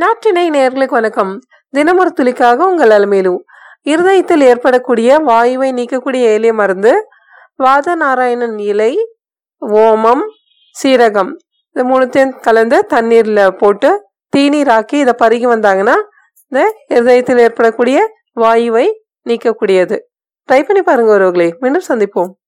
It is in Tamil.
நாட்டினை நேர்களுக்கு வணக்கம். தினமொரு துளிக்காக உங்கள் அலமேலு இருதயத்தில் ஏற்படக்கூடிய வாயுவை நீக்கக்கூடிய எளிய மருந்து வாத நாராயணன் இலை ஓமம் சீரகம். இந்த மூணுத்தையும் கலந்து தண்ணீரில் போட்டு தீநீராக்கி இதை பருகி வந்தாங்கன்னா இந்த இருதயத்தில் ஏற்படக்கூடிய வாயுவை நீக்கக்கூடியது. ட்ரை பண்ணி பாருங்க ஒருவர்களே மீண்டும் சந்திப்போம்.